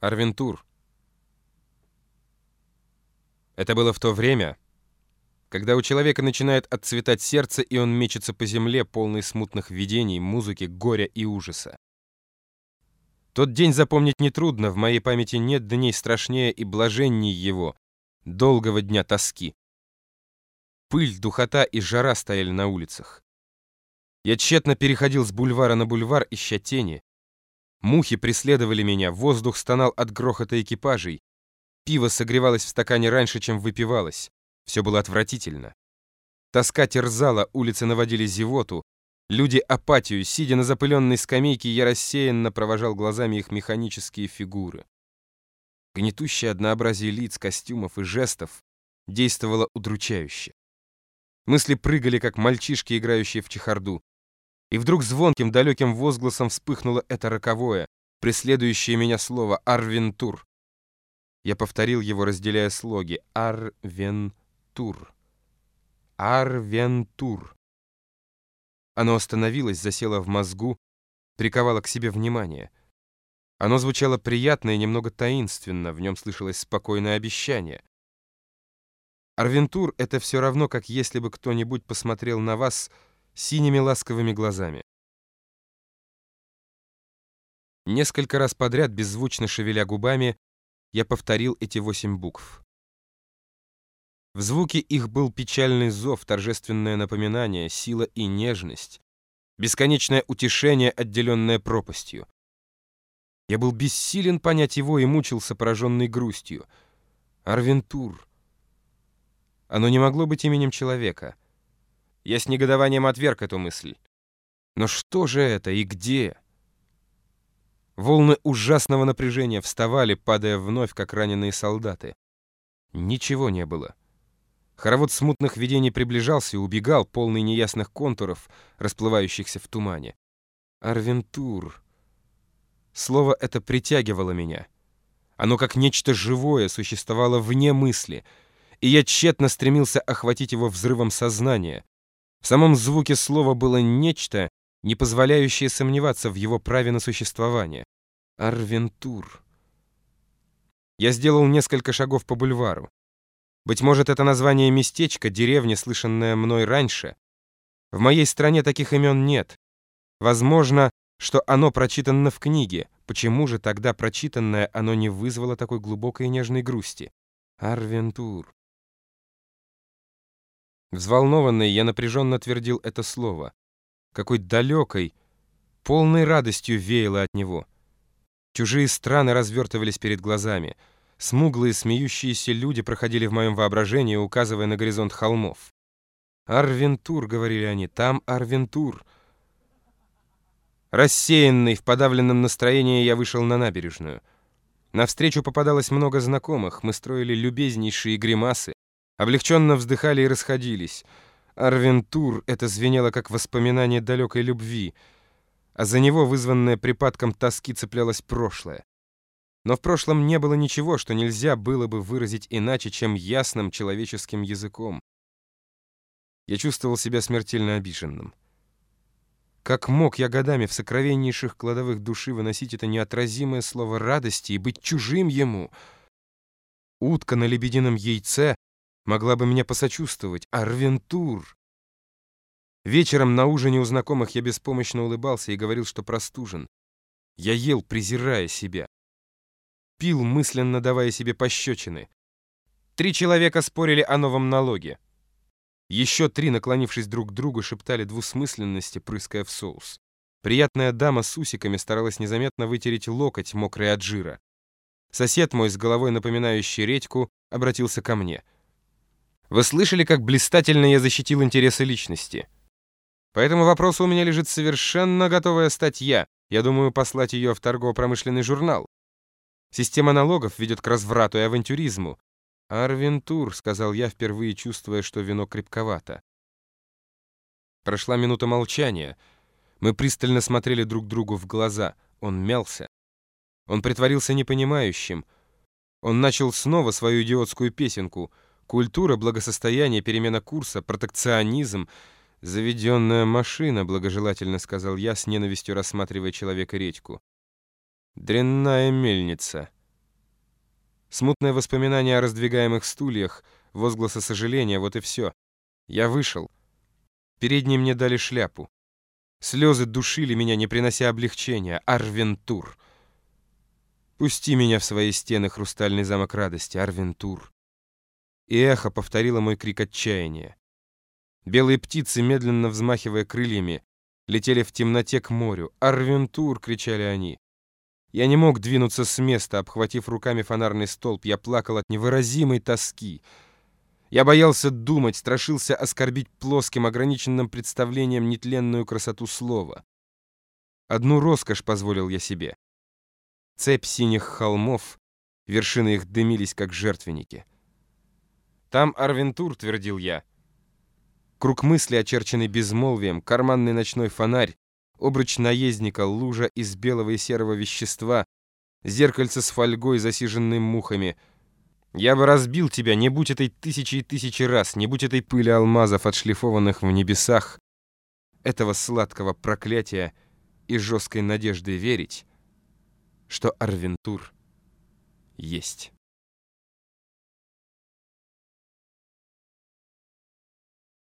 Арвентур. Это было в то время, когда у человека начинает отцветать сердце, и он мечется по земле, полный смутных видений, музыки, горя и ужаса. Тот день запомнить нетрудно, в моей памяти нет дней страшнее и блаженней его, долгого дня тоски. Пыль, духота и жара стояли на улицах. Я тщетно переходил с бульвара на бульвар, ища тени. Мухи преследовали меня, воздух стонал от грохота экипажей. Пиво согревалось в стакане раньше, чем выпивалось. Все было отвратительно. Тоска терзала, улицы наводили зевоту. Люди апатию, сидя на запыленной скамейке, я рассеянно провожал глазами их механические фигуры. Гнетущее однообразие лиц, костюмов и жестов действовало удручающе. Мысли прыгали, как мальчишки, играющие в чехарду. И вдруг звонким далеким возгласом вспыхнуло это роковое, преследующее меня слово «Арвентур». Я повторил его, разделяя слоги «Арвентур». «Арвентур». Оно остановилось, засело в мозгу, приковало к себе внимание. Оно звучало приятно и немного таинственно, в нем слышалось спокойное обещание. Арвентур — это все равно, как если бы кто-нибудь посмотрел на вас — синими ласковыми глазами. Несколько раз подряд, беззвучно шевеля губами, я повторил эти восемь букв. В звуке их был печальный зов, торжественное напоминание, сила и нежность, бесконечное утешение, отделенное пропастью. Я был бессилен понять его и мучился, пораженный грустью. Арвентур. Оно не могло быть именем человека — я с негодованием отверг эту мысль. Но что же это и где? Волны ужасного напряжения вставали, падая вновь, как раненые солдаты. Ничего не было. Хоровод смутных видений приближался и убегал, полный неясных контуров, расплывающихся в тумане. Арвентур. Слово это притягивало меня. Оно, как нечто живое, существовало вне мысли, и я тщетно стремился охватить его взрывом сознания, в самом звуке слова было нечто, не позволяющее сомневаться в его праве на существование. Арвентур. Я сделал несколько шагов по бульвару. Быть может, это название местечка, деревни, слышанное мной раньше. В моей стране таких имен нет. Возможно, что оно прочитано в книге. Почему же тогда прочитанное оно не вызвало такой глубокой и нежной грусти? Арвентур. Взволнованный, я напряженно твердил это слово. Какой далекой, полной радостью веяло от него. Чужие страны развертывались перед глазами. Смуглые, смеющиеся люди проходили в моем воображении, указывая на горизонт холмов. «Арвентур», — говорили они, — «там Арвентур». Рассеянный, в подавленном настроении, я вышел на набережную. Навстречу попадалось много знакомых, мы строили любезнейшие гримасы, облегченно вздыхали и расходились. Арвентур это звенело как воспоминание далекой любви, а за него, вызванное припадком тоски, цеплялось прошлое. Но в прошлом не было ничего, что нельзя было бы выразить иначе, чем ясным человеческим языком. Я чувствовал себя смертельно обиженным. Как мог я годами в сокровеннейших кладовых души выносить это неотразимое слово радости и быть чужим ему? Утка на лебедином яйце могла бы мне посочувствовать. Арвентур! Вечером на ужине у знакомых я беспомощно улыбался и говорил, что простужен. Я ел, презирая себя. Пил, мысленно давая себе пощечины. Три человека спорили о новом налоге. Еще три, наклонившись друг к другу, шептали двусмысленности, прыская в соус. Приятная дама с усиками старалась незаметно вытереть локоть, мокрый от жира. Сосед мой, с головой напоминающий редьку, обратился ко мне — вы слышали, как блистательно я защитил интересы личности? По этому вопросу у меня лежит совершенно готовая статья. Я думаю послать ее в торгово-промышленный журнал. Система налогов ведет к разврату и авантюризму. «Арвентур», — сказал я, впервые чувствуя, что вино крепковато. Прошла минута молчания. Мы пристально смотрели друг другу в глаза. Он мялся. Он притворился непонимающим. Он начал снова свою идиотскую песенку — Культура, благосостояние, перемена курса, протекционизм. «Заведенная машина», — благожелательно сказал я, с ненавистью рассматривая человека редьку. «Дрянная мельница». Смутное воспоминание о раздвигаемых стульях, возгласы сожаления, вот и все. Я вышел. Передние мне дали шляпу. Слезы душили меня, не принося облегчения. Арвентур. Пусти меня в свои стены, хрустальный замок радости, Арвентур. И эхо повторило мой крик отчаяния. Белые птицы, медленно взмахивая крыльями, летели в темноте к морю. «Арвентур!» — кричали они. Я не мог двинуться с места, обхватив руками фонарный столб. Я плакал от невыразимой тоски. Я боялся думать, страшился оскорбить плоским, ограниченным представлением нетленную красоту слова. Одну роскошь позволил я себе. Цепь синих холмов, вершины их дымились, как жертвенники. «Там Арвентур», — твердил я. Круг мысли, очерченный безмолвием, карманный ночной фонарь, обруч наездника, лужа из белого и серого вещества, зеркальце с фольгой, засиженным мухами. Я бы разбил тебя, не будь этой тысячи и тысячи раз, не будь этой пыли алмазов, отшлифованных в небесах, этого сладкого проклятия и жесткой надежды верить, что Арвентур есть».